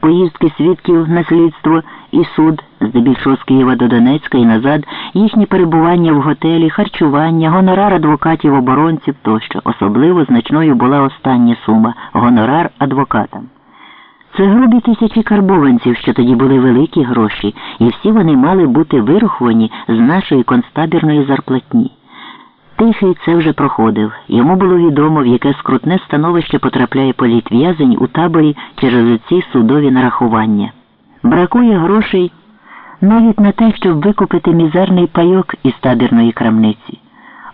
поїздки свідків на слідство і суд, здебільшого з Києва до Донецька і назад, їхні перебування в готелі, харчування, гонорар адвокатів оборонців тощо. Особливо значною була остання сума гонорар адвокатам. Це грубі тисячі карбованців, що тоді були великі гроші, і всі вони мали бути вираховані з нашої констабірної зарплатні. Тихий це вже проходив. Йому було відомо, в яке скрутне становище потрапляє політв'язень у таборі через ці судові нарахування. Бракує грошей навіть на те, щоб викупити мізерний пайок із табірної крамниці.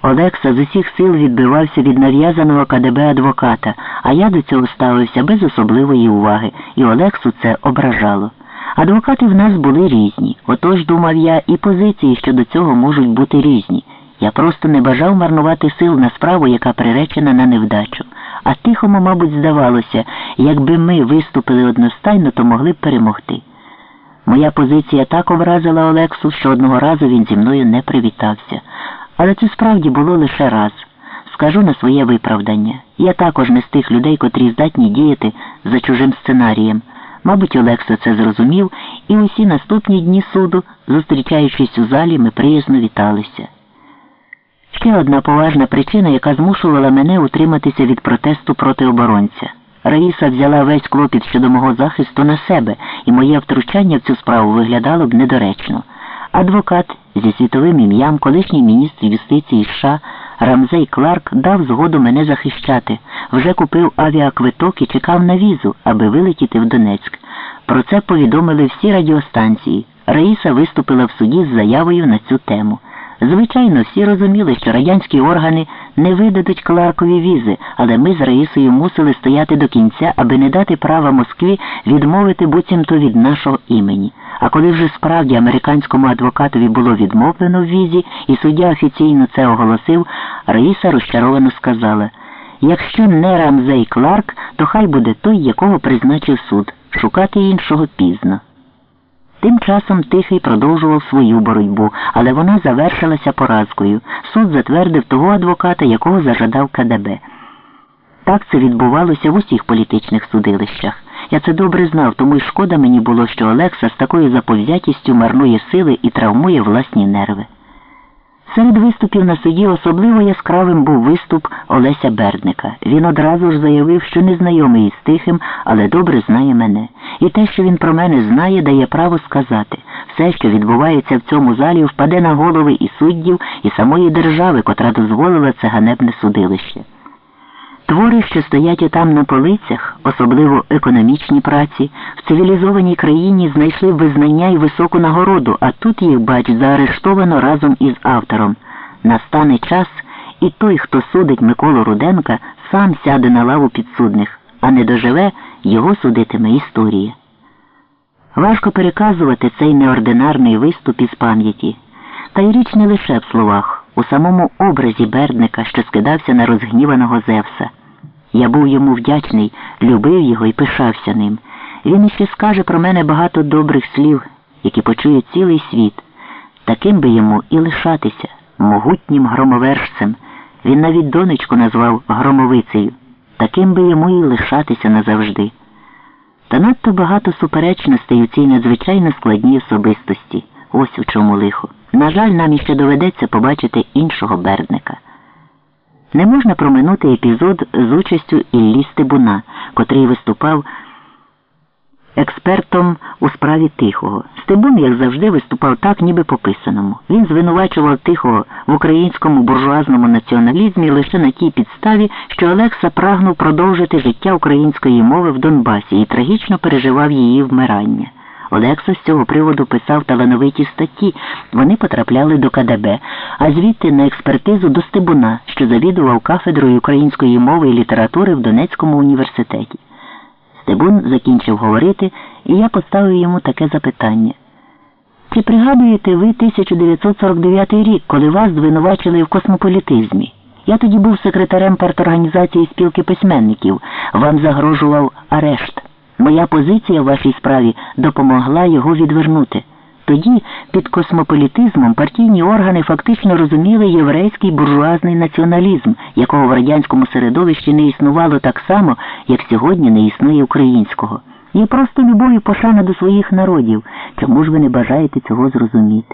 Олекса з усіх сил відбивався від нав'язаного КДБ адвоката, а я до цього ставився без особливої уваги, і Олексу це ображало. Адвокати в нас були різні, отож, думав я, і позиції щодо цього можуть бути різні. Я просто не бажав марнувати сил на справу, яка приречена на невдачу. А тихому, мабуть, здавалося, якби ми виступили одностайно, то могли б перемогти. Моя позиція так образила Олексу, що одного разу він зі мною не привітався. Але це справді було лише раз. Скажу на своє виправдання. Я також не з тих людей, котрі здатні діяти за чужим сценарієм. Мабуть, Олекса це зрозумів, і усі наступні дні суду, зустрічаючись у залі, ми приязно віталися. Ще одна поважна причина, яка змушувала мене утриматися від протесту проти оборонця. Раїса взяла весь клопіт щодо мого захисту на себе, і моє втручання в цю справу виглядало б недоречно. Адвокат зі світовим ім'ям, колишній міністр юстиції США Рамзей Кларк дав згоду мене захищати, вже купив авіаквиток і чекав на візу, аби вилетіти в Донецьк. Про це повідомили всі радіостанції. Раїса виступила в суді з заявою на цю тему. Звичайно, всі розуміли, що радянські органи не видадуть Кларкові візи, але ми з Раїсою мусили стояти до кінця, аби не дати права Москві відмовити буцімто від нашого імені. А коли вже справді американському адвокатові було відмовлено в візі, і суддя офіційно це оголосив, Раїса розчаровано сказала якщо не Рамзей Кларк, то хай буде той, якого призначив суд. Шукати іншого пізно. Тим часом Тихий продовжував свою боротьбу, але вона завершилася поразкою. Суд затвердив того адвоката, якого зажадав КДБ. Так це відбувалося в усіх політичних судилищах. Я це добре знав, тому й шкода мені було, що Олекса з такою заповзятістю марнує сили і травмує власні нерви. Серед виступів на суді особливо яскравим був виступ Олеся Бердника. Він одразу ж заявив, що не знайомий із тихим, але добре знає мене. І те, що він про мене знає, дає право сказати. Все, що відбувається в цьому залі, впаде на голови і суддів, і самої держави, котра дозволила це ганебне судилище. Твори, що стоять там на полицях, особливо економічні праці, в цивілізованій країні знайшли визнання і високу нагороду, а тут їх, бач, заарештовано разом із автором. Настане час, і той, хто судить Миколу Руденка, сам сяде на лаву підсудних, а не доживе, його судитиме історія. Важко переказувати цей неординарний виступ із пам'яті, та й річ не лише в словах у самому образі Бердника, що скидався на розгніваного Зевса. Я був йому вдячний, любив його і пишався ним. Він іще скаже про мене багато добрих слів, які почує цілий світ. Таким би йому і лишатися, могутнім громовержцем. Він навіть донечку назвав громовицею. Таким би йому і лишатися назавжди. Та надто багато суперечностей у цій надзвичайно складній особистості. Ось у чому лихо. На жаль, нам іще доведеться побачити іншого бердника. Не можна проминути епізод з участю Іллі Стебуна, котрий виступав експертом у справі Тихого. Стебун, як завжди, виступав так, ніби по писаному. Він звинувачував Тихого в українському буржуазному націоналізмі лише на тій підставі, що Олекса прагнув продовжити життя української мови в Донбасі і трагічно переживав її вмирання. Олекса з цього приводу писав талановиті статті, вони потрапляли до КДБ, а звідти на експертизу до Стебуна, що завідував кафедрою української мови і літератури в Донецькому університеті. Стебун закінчив говорити, і я поставив йому таке запитання. Чи пригадуєте ви 1949 рік, коли вас звинувачили в космополітизмі? Я тоді був секретарем парторганізації спілки письменників. Вам загрожував арешт. Моя позиція в вашій справі допомогла його відвернути. Тоді під космополітизмом партійні органи фактично розуміли єврейський буржуазний націоналізм, якого в радянському середовищі не існувало так само, як сьогодні не існує українського. Є просто любов і пошана до своїх народів. Чому ж ви не бажаєте цього зрозуміти?